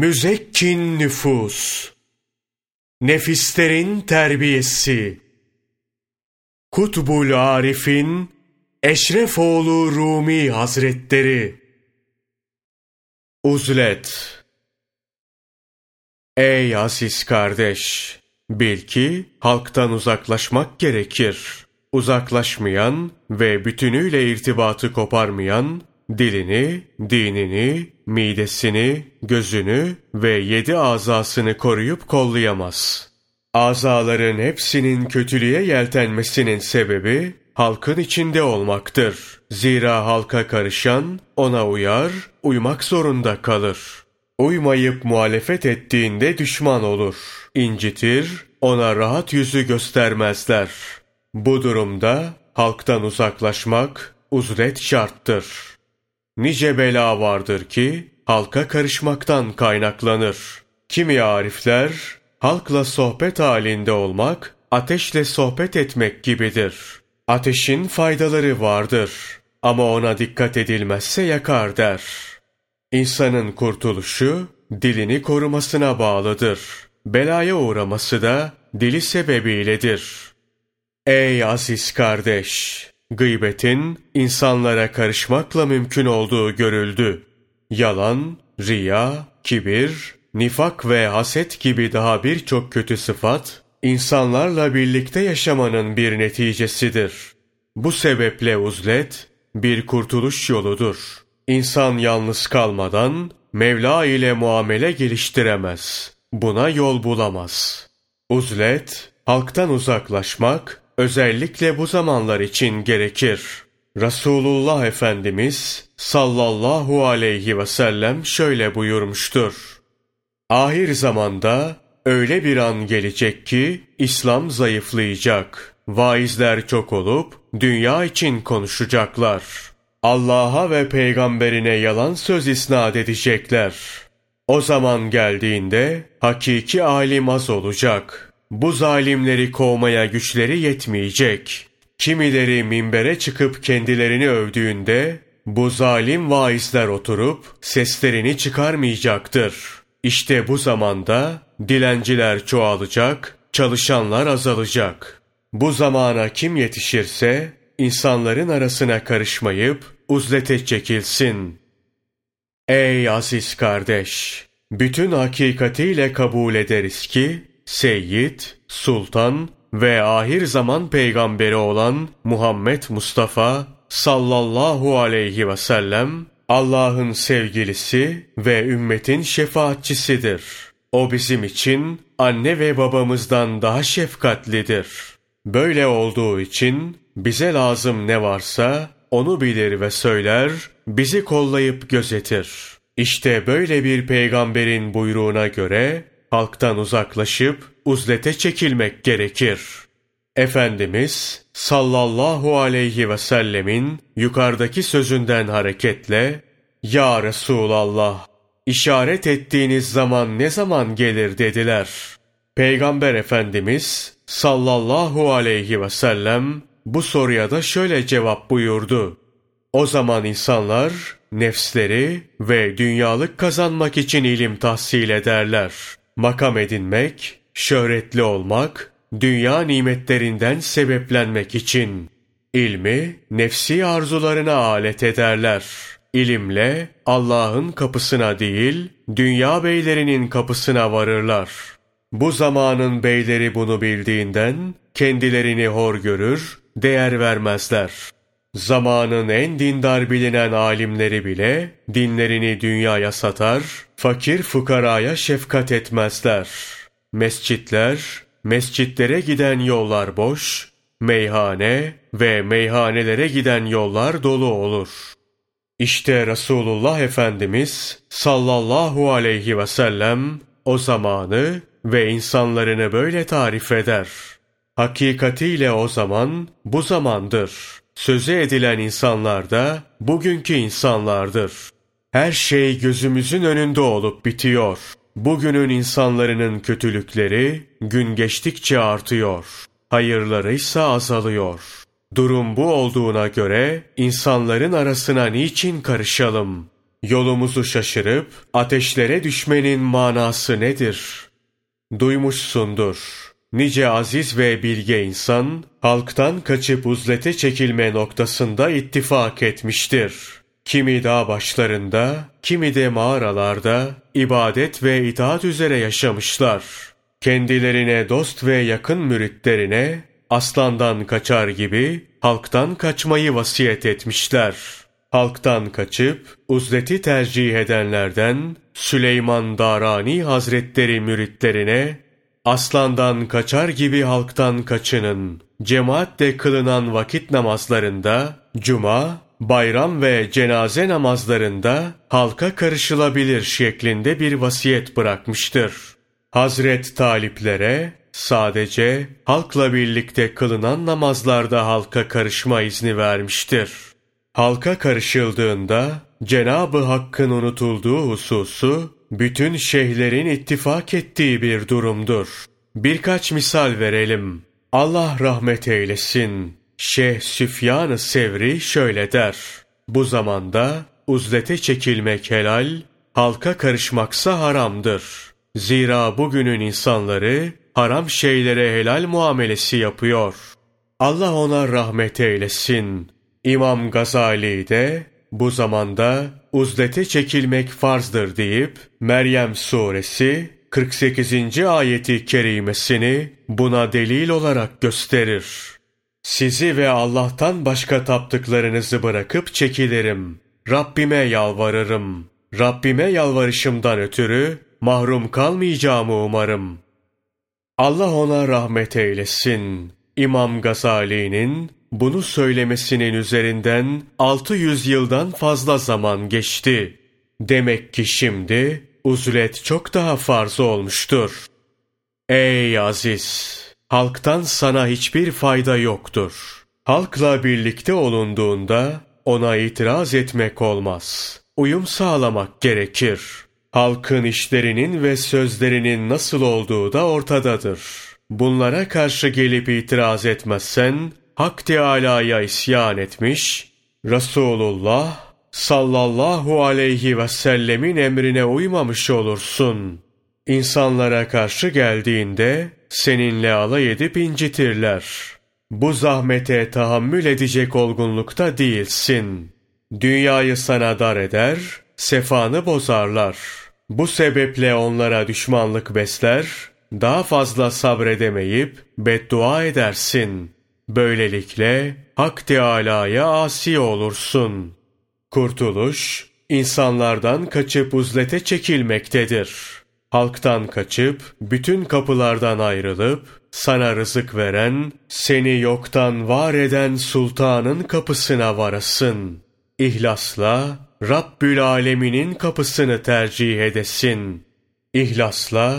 Müzekkin nüfus, nefislerin terbiyesi, Kutbul Arif'in Eşrefoğlu Rumi Hazretleri, Uzlet, Ey aziz kardeş! Bil ki halktan uzaklaşmak gerekir. Uzaklaşmayan ve bütünüyle irtibatı koparmayan, dilini, dinini, midesini, gözünü ve yedi azasını koruyup kollayamaz. Azaların hepsinin kötülüğe yeltenmesinin sebebi, halkın içinde olmaktır. Zira halka karışan, ona uyar, uymak zorunda kalır. Uymayıp muhalefet ettiğinde düşman olur. İncitir, ona rahat yüzü göstermezler. Bu durumda halktan uzaklaşmak uzret şarttır. Nice bela vardır ki halka karışmaktan kaynaklanır. Kimi arifler halkla sohbet halinde olmak ateşle sohbet etmek gibidir. Ateşin faydaları vardır ama ona dikkat edilmezse yakar der. İnsanın kurtuluşu dilini korumasına bağlıdır. Belaya uğraması da dili sebebiyledir. Ey aziz kardeş! Gıybetin insanlara karışmakla mümkün olduğu görüldü. Yalan, riya, kibir, nifak ve haset gibi daha birçok kötü sıfat, insanlarla birlikte yaşamanın bir neticesidir. Bu sebeple uzlet, bir kurtuluş yoludur. İnsan yalnız kalmadan, Mevla ile muamele geliştiremez. Buna yol bulamaz. Uzlet, halktan uzaklaşmak, özellikle bu zamanlar için gerekir. Resulullah Efendimiz sallallahu aleyhi ve sellem şöyle buyurmuştur. Ahir zamanda öyle bir an gelecek ki İslam zayıflayacak. Vaizler çok olup dünya için konuşacaklar. Allah'a ve peygamberine yalan söz isnat edecekler. O zaman geldiğinde hakiki alim az olacak. Bu zalimleri kovmaya güçleri yetmeyecek. Kimileri minbere çıkıp kendilerini övdüğünde bu zalim vaizler oturup seslerini çıkarmayacaktır. İşte bu zamanda dilenciler çoğalacak, çalışanlar azalacak. Bu zamana kim yetişirse insanların arasına karışmayıp uzlete çekilsin. Ey aziz kardeş! Bütün hakikatiyle kabul ederiz ki Seyyid, Sultan ve ahir zaman peygamberi olan Muhammed Mustafa sallallahu aleyhi ve sellem Allah'ın sevgilisi ve ümmetin şefaatçisidir. O bizim için anne ve babamızdan daha şefkatlidir. Böyle olduğu için bize lazım ne varsa onu bilir ve söyler, bizi kollayıp gözetir. İşte böyle bir peygamberin buyruğuna göre halktan uzaklaşıp uzlete çekilmek gerekir. Efendimiz sallallahu aleyhi ve sellemin yukarıdaki sözünden hareketle Ya Resulallah işaret ettiğiniz zaman ne zaman gelir dediler. Peygamber Efendimiz sallallahu aleyhi ve sellem bu soruya da şöyle cevap buyurdu. O zaman insanlar nefsleri ve dünyalık kazanmak için ilim tahsil ederler. Makam edinmek, şöhretli olmak, dünya nimetlerinden sebeplenmek için. ilmi nefsi arzularına alet ederler. İlimle Allah'ın kapısına değil, dünya beylerinin kapısına varırlar. Bu zamanın beyleri bunu bildiğinden kendilerini hor görür, değer vermezler. Zamanın en dindar bilinen alimleri bile dinlerini dünyaya satar, fakir fukaraya şefkat etmezler. Mescitler, mescitlere giden yollar boş, meyhane ve meyhanelere giden yollar dolu olur. İşte Resulullah Efendimiz sallallahu aleyhi ve sellem o zamanı ve insanlarını böyle tarif eder. Hakikatiyle o zaman bu zamandır. Sözü edilen insanlar da bugünkü insanlardır. Her şey gözümüzün önünde olup bitiyor. Bugünün insanların kötülükleri gün geçtikçe artıyor. Hayırları ise azalıyor. Durum bu olduğuna göre insanların arasına niçin karışalım? Yolumuzu şaşırıp ateşlere düşmenin manası nedir? Duymuşsundur. Nice aziz ve bilge insan, halktan kaçıp uzlete çekilme noktasında ittifak etmiştir. Kimi dağ başlarında, kimi de mağaralarda ibadet ve itaat üzere yaşamışlar. Kendilerine dost ve yakın müritlerine aslandan kaçar gibi halktan kaçmayı vasiyet etmişler. Halktan kaçıp uzleti tercih edenlerden Süleyman Darani Hazretleri müritlerine aslandan kaçar gibi halktan kaçının. Cemaatle kılınan vakit namazlarında, cuma, bayram ve cenaze namazlarında halka karışılabilir şeklinde bir vasiyet bırakmıştır. Hazret taliplere sadece halkla birlikte kılınan namazlarda halka karışma izni vermiştir. Halka karışıldığında Cenab-ı Hakk'ın unutulduğu hususu bütün şeyhlerin ittifak ettiği bir durumdur. Birkaç misal verelim. Allah rahmet eylesin. Şeyh Süfyan-ı Sevri şöyle der. Bu zamanda uzlete çekilmek helal, halka karışmaksa haramdır. Zira bugünün insanları haram şeylere helal muamelesi yapıyor. Allah ona rahmet eylesin. İmam Gazali de bu zamanda uzlete çekilmek farzdır deyip Meryem suresi 48. ayeti kerimesini buna delil olarak gösterir. Sizi ve Allah'tan başka taptıklarınızı bırakıp çekilirim. Rabbime yalvarırım. Rabbime yalvarışımdan ötürü mahrum kalmayacağımı umarım. Allah ona rahmet eylesin. İmam Gazali'nin bunu söylemesinin üzerinden 600 yıldan fazla zaman geçti. Demek ki şimdi uzlet çok daha farz olmuştur. Ey aziz! Halktan sana hiçbir fayda yoktur. Halkla birlikte olunduğunda ona itiraz etmek olmaz. Uyum sağlamak gerekir. Halkın işlerinin ve sözlerinin nasıl olduğu da ortadadır. Bunlara karşı gelip itiraz etmezsen, Hak Teâlâ'ya isyan etmiş, Resulullah sallallahu aleyhi ve sellemin emrine uymamış olursun. İnsanlara karşı geldiğinde seninle alay edip incitirler. Bu zahmete tahammül edecek olgunlukta değilsin. Dünyayı sana dar eder, sefanı bozarlar. Bu sebeple onlara düşmanlık besler, daha fazla sabredemeyip beddua edersin. Böylelikle Hak Teâlâ'ya asi olursun. Kurtuluş, insanlardan kaçıp uzlete çekilmektedir. Halktan kaçıp, bütün kapılardan ayrılıp, sana rızık veren, seni yoktan var eden sultanın kapısına varasın. İhlasla, Rabbül Alemin'in kapısını tercih edesin. İhlasla,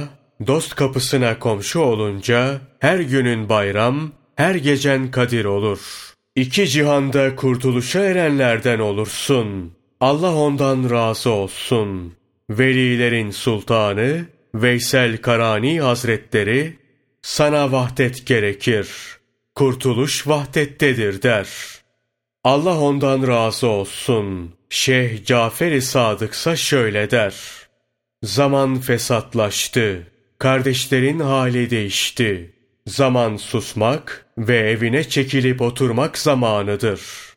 dost kapısına komşu olunca, her günün bayram, her gecen kadir olur. İki cihanda kurtuluşa erenlerden olursun. Allah ondan razı olsun. Velilerin sultanı, Veysel Karani Hazretleri, sana vahdet gerekir. Kurtuluş vahdettedir der. Allah ondan razı olsun. Şeyh Cafer-i Sadıksa şöyle der. Zaman fesatlaştı. Kardeşlerin hali değişti. Zaman susmak ve evine çekilip oturmak zamanıdır.''